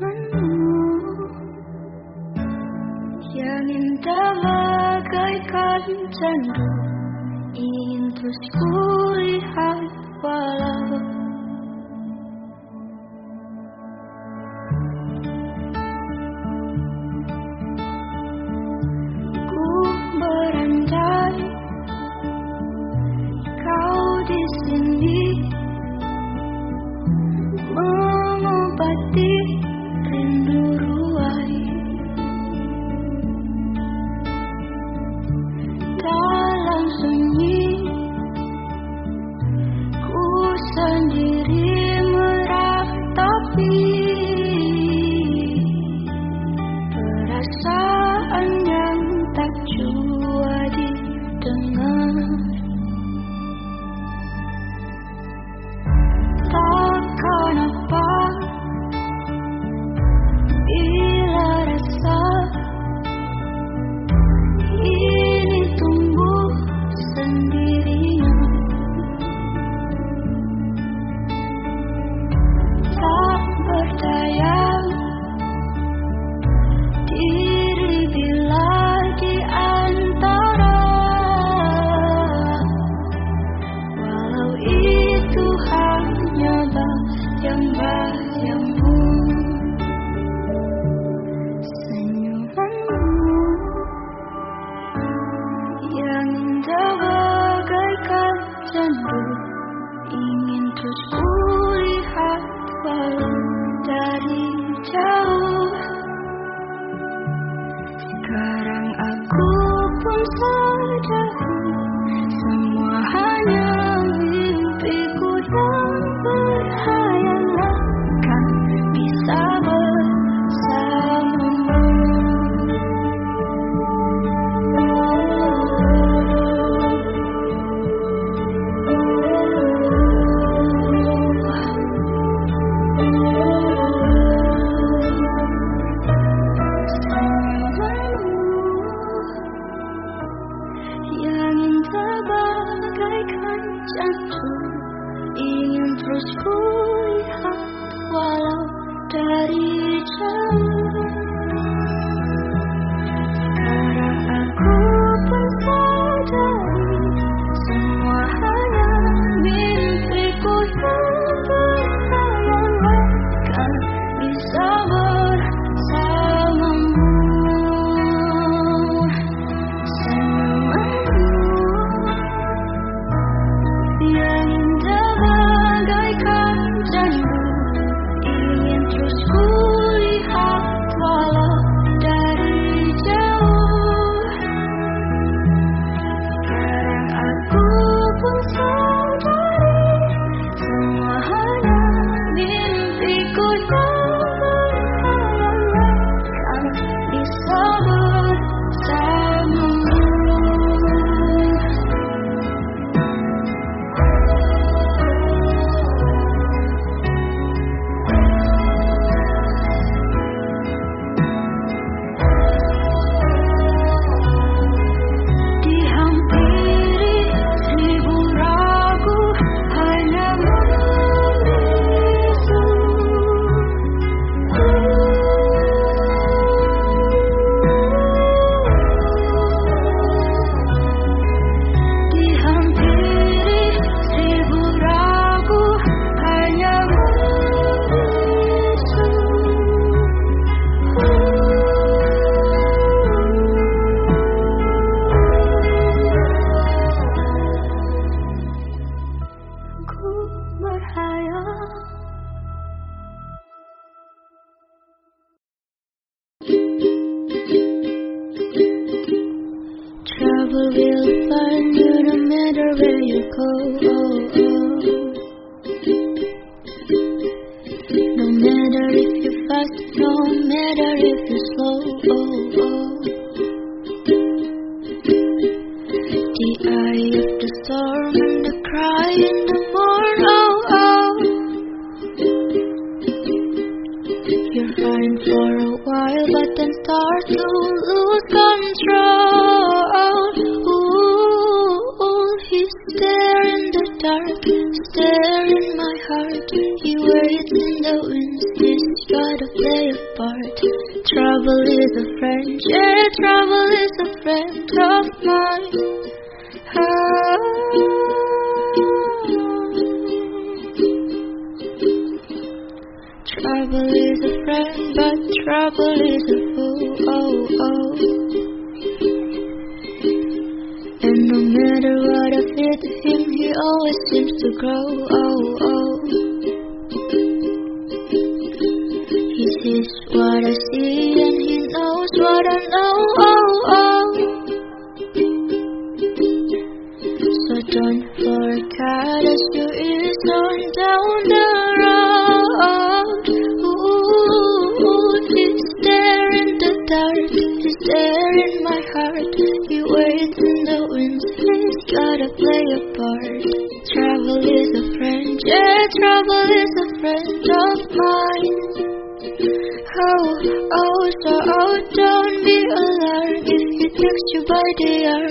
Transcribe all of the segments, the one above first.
harapanmu Yang indah bagaikan candu Ingin terus ku lihat walau 深。heart. Trouble is a friend, yeah, trouble is a friend of mine. Oh. Trouble is a friend, but trouble is a fool. Oh, oh. And no matter what I fear to him, he always seems to grow. Oh, oh. He's what I see and he knows what I know. Oh, oh. my dear.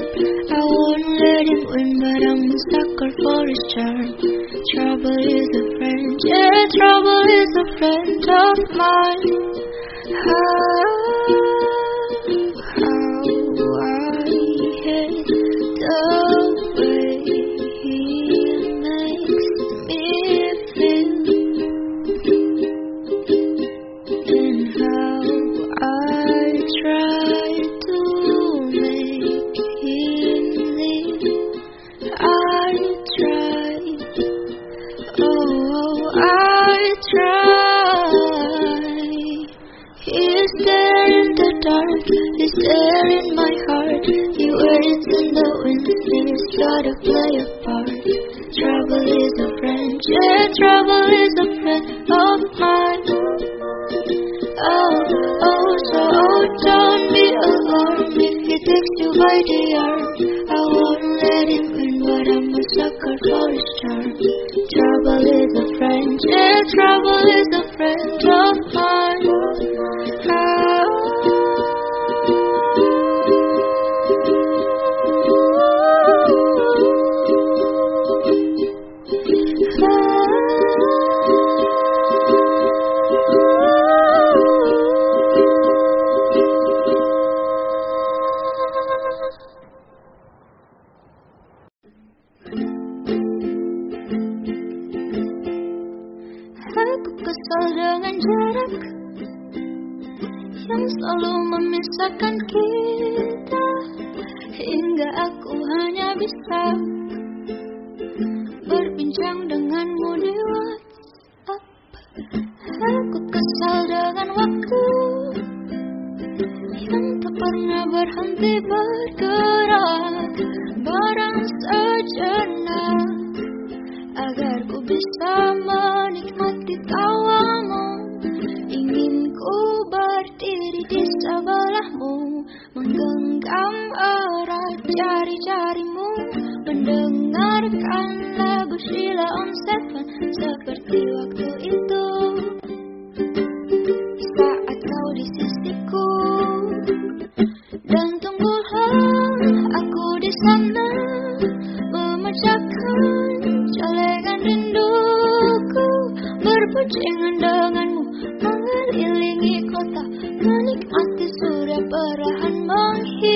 perahan menghilang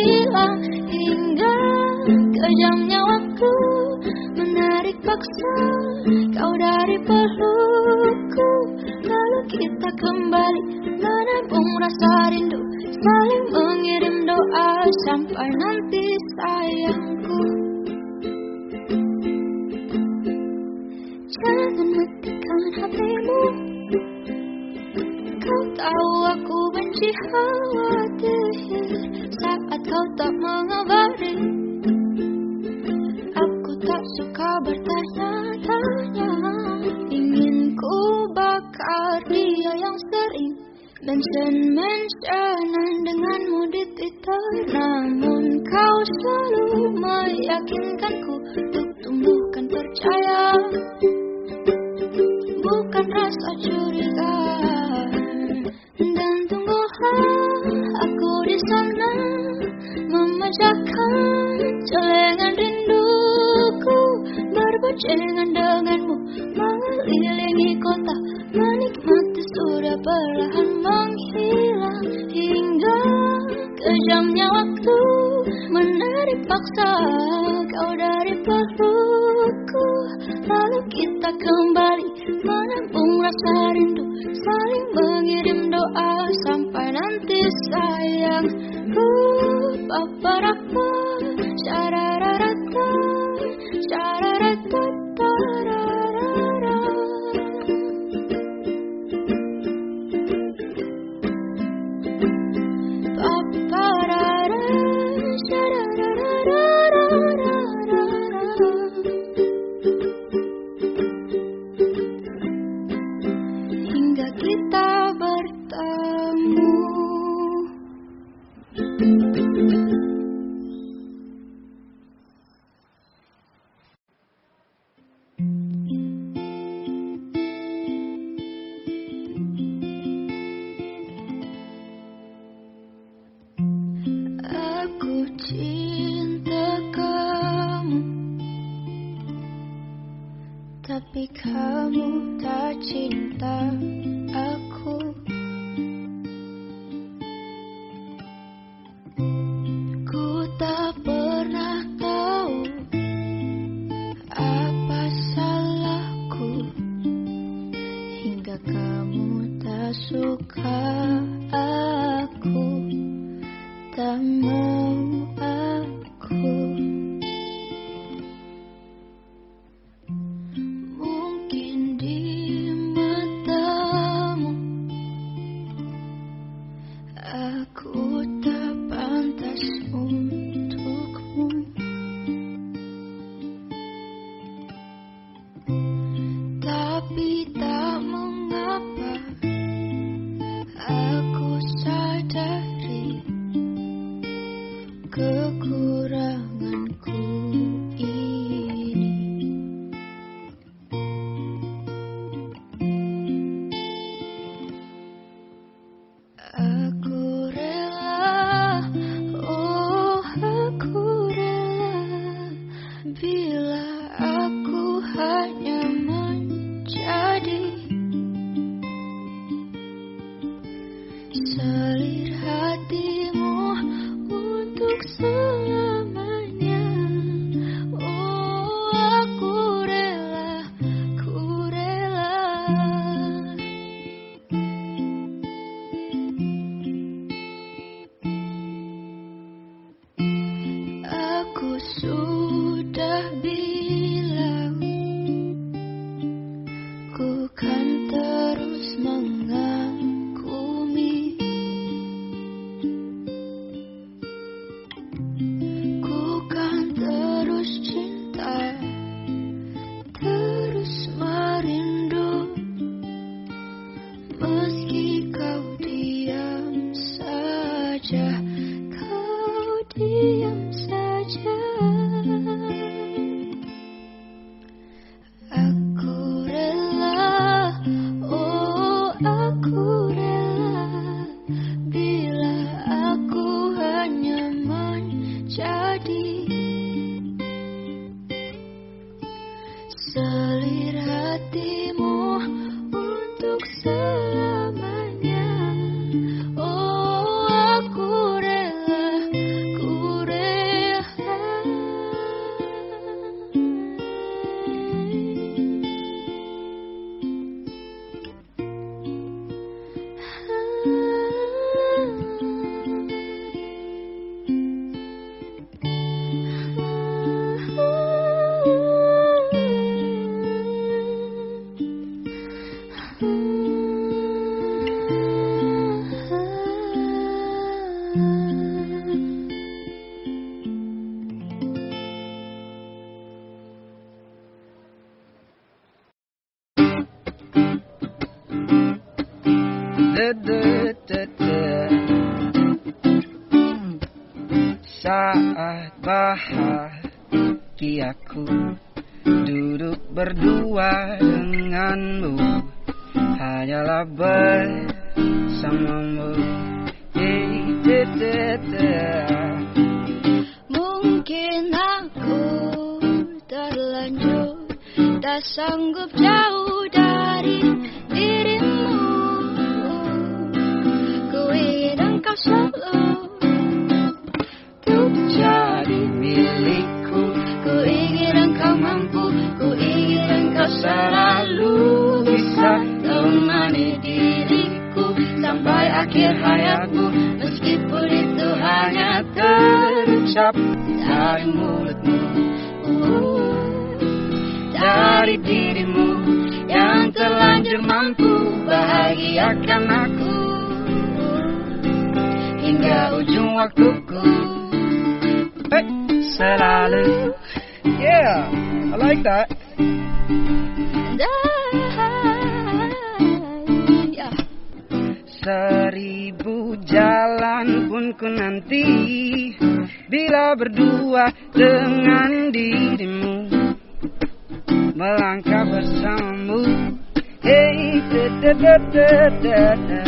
Kejamnya waktu menarik paksa. Kau dari pelukku Lalu kita kembali. Menampung rasa rindu Saling mengirim doa. Sampai nanti sayang Ku paparakmu milikku Ku ingin engkau mampu Ku ingin engkau selalu bisa temani diriku Sampai akhir hayatku Meskipun itu hanya terucap dari mulutmu Dari dirimu yang terlanjur mampu bahagiakan aku. Hingga ujung waktuku I like that. Seribu jalan pun ku nanti Bila berdua dengan dirimu Melangkah bersamamu Hey, da da da da da da.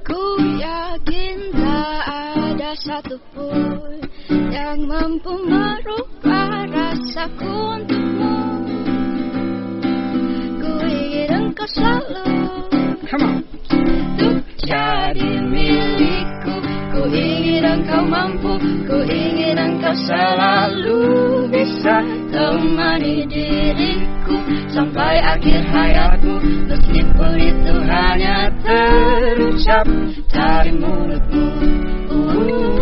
Ku yakin tak ada satupun yang mampu merubah rasaku untukmu. Ku ingin engkau selalu untuk jadi milikku. Ku ingin engkau mampu, ku ingin engkau selalu bisa temani diriku sampai akhir hayatku. Meskipun itu hanya terucap dari mulutmu, uh,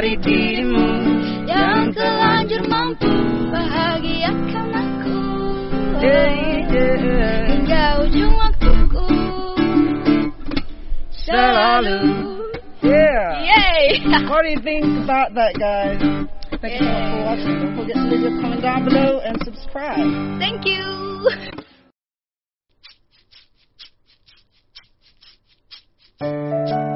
dari dirimu mampu bahagiakan aku. Hingga ujung waktuku selalu. Yeah. Yay! What do you think about that, guys? Thank you so much for watching. Don't forget to leave a comment down below and subscribe. Thank you. Ku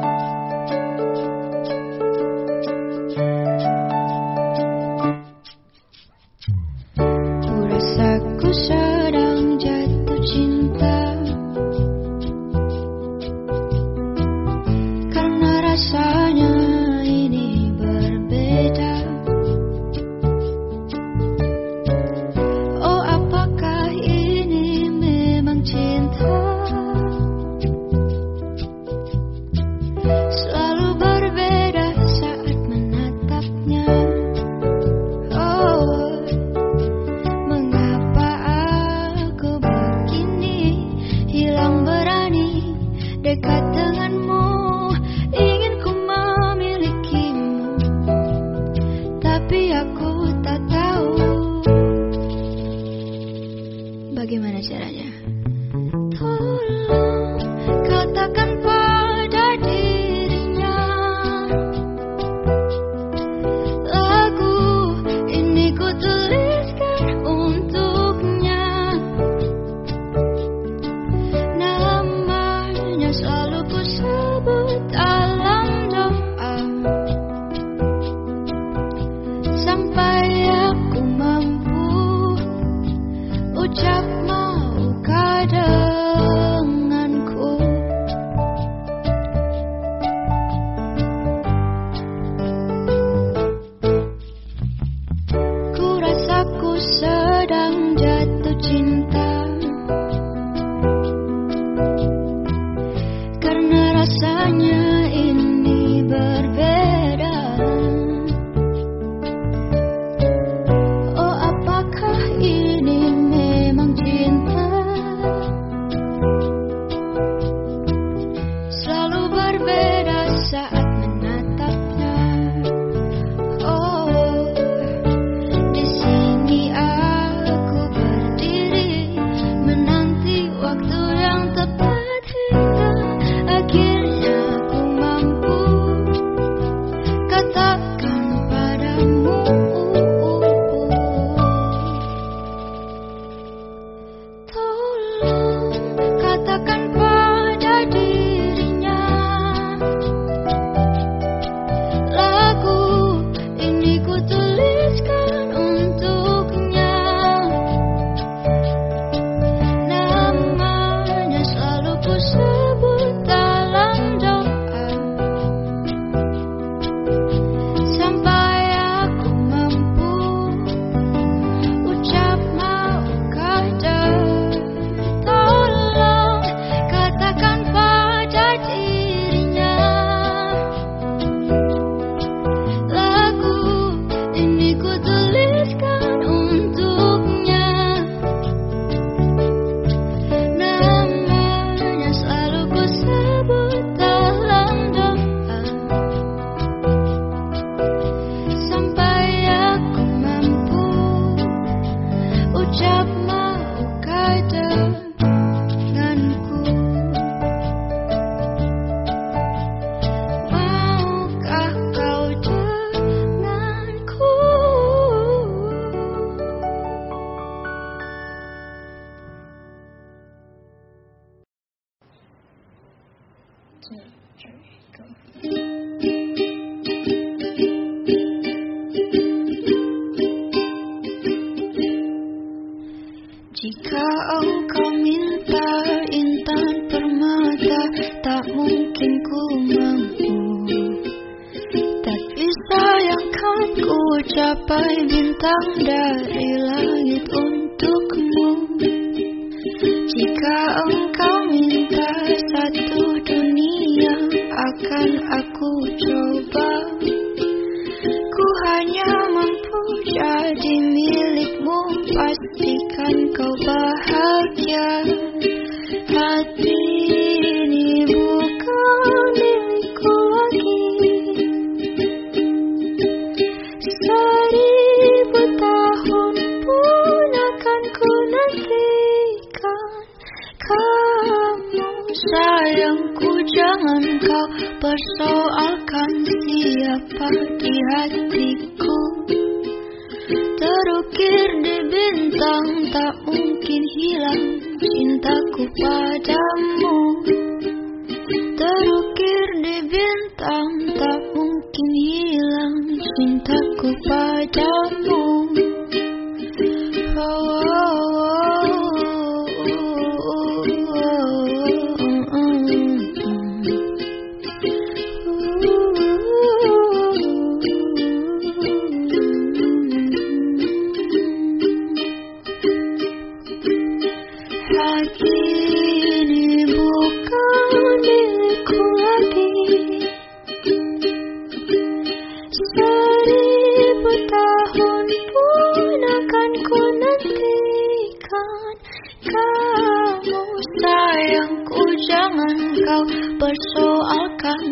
Yeah.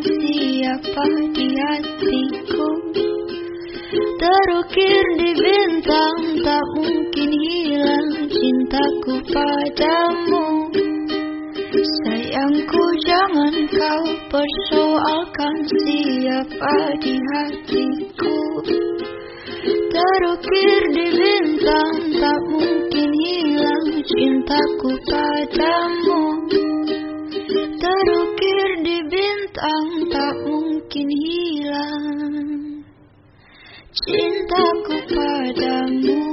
siapa di hatiku? Terukir di bintang tak mungkin hilang cintaku padamu. Sayangku jangan kau persoalkan siapa di hatiku. Terukir di bintang tak mungkin hilang cintaku padamu. cintaku padamu.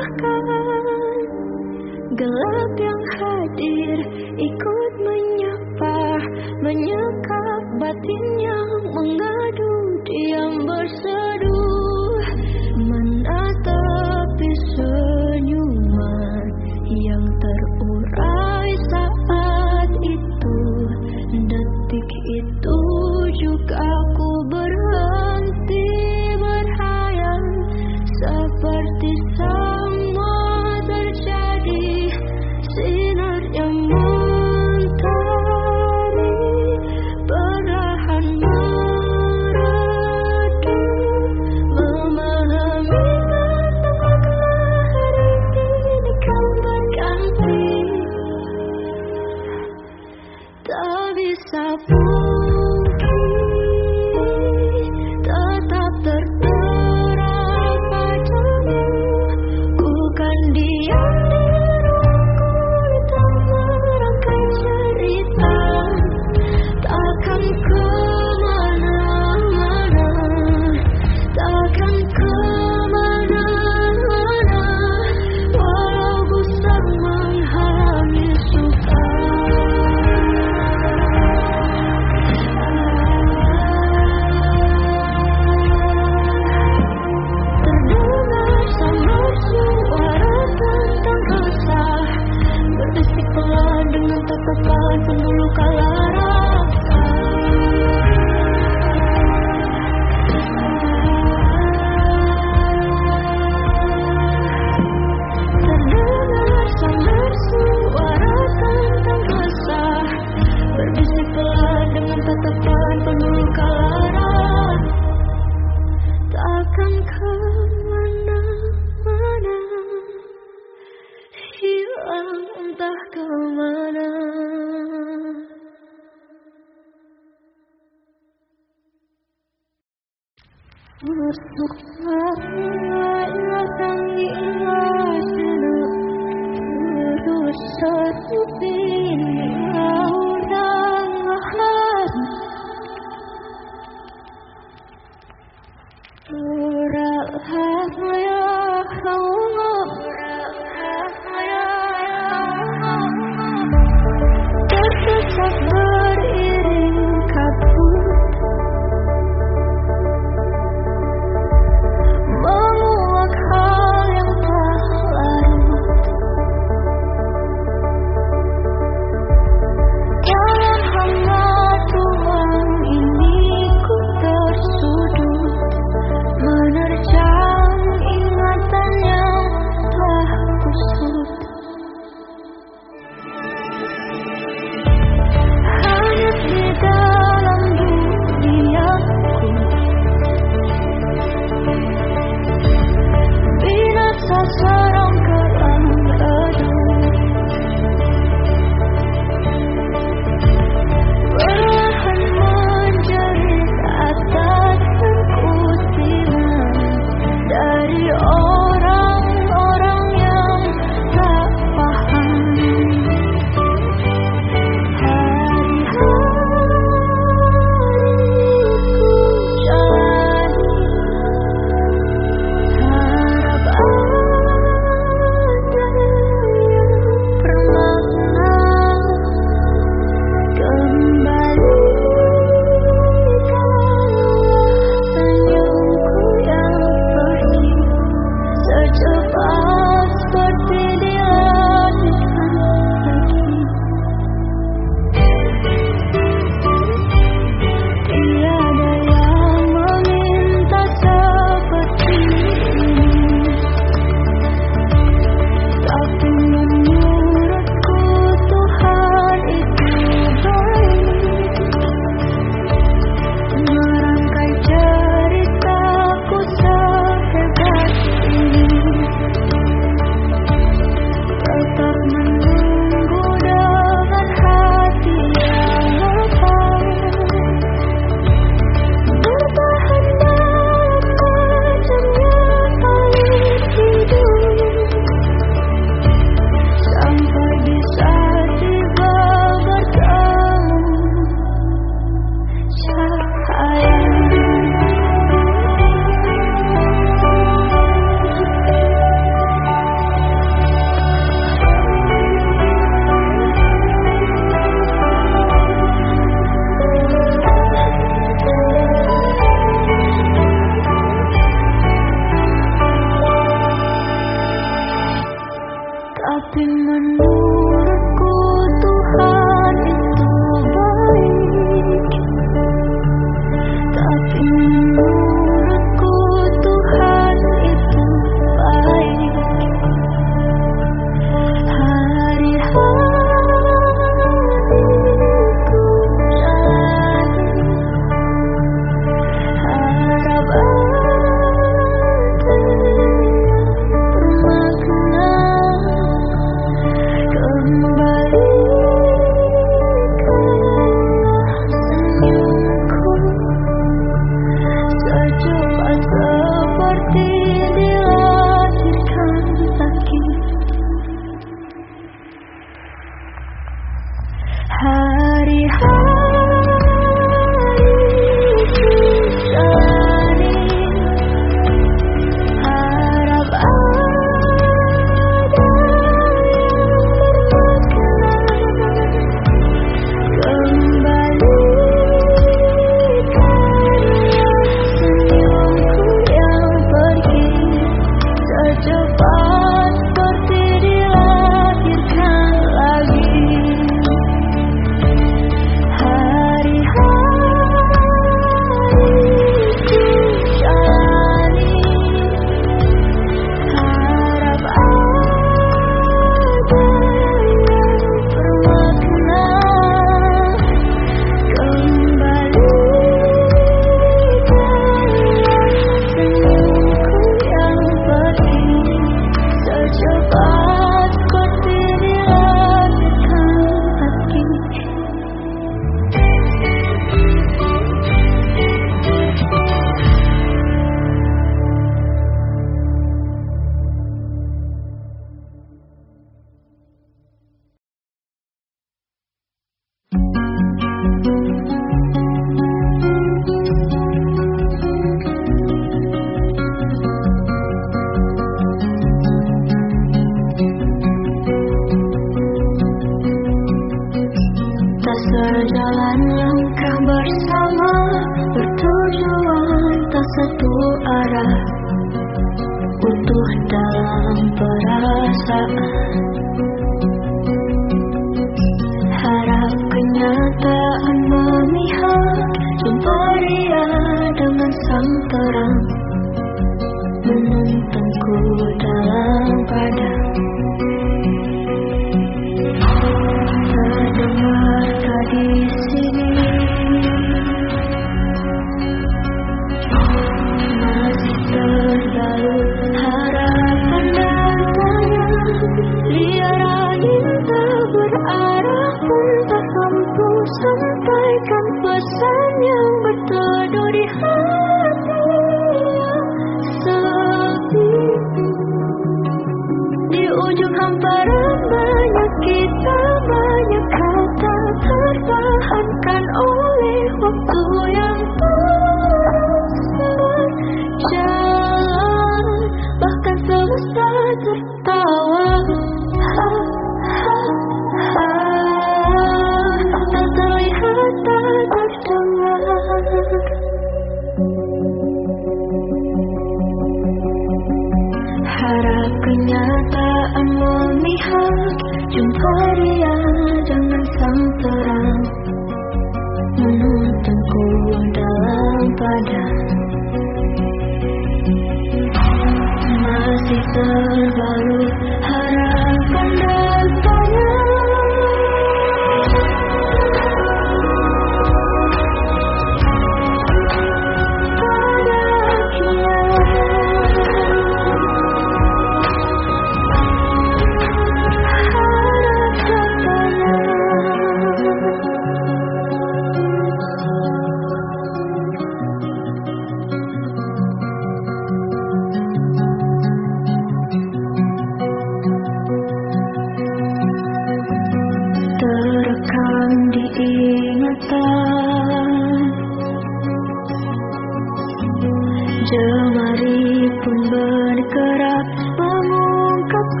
Jemari pun bergerak mengungkapkan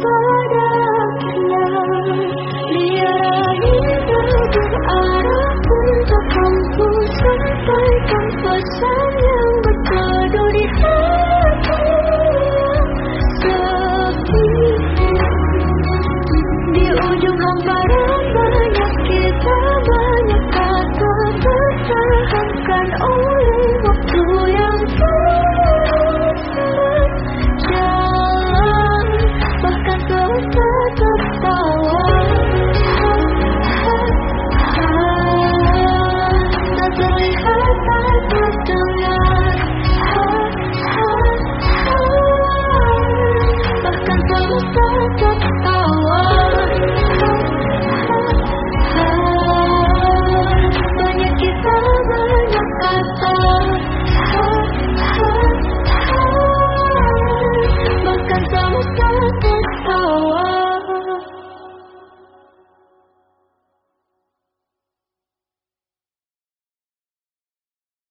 pada akhirnya biar angin berarah untuk kampus serta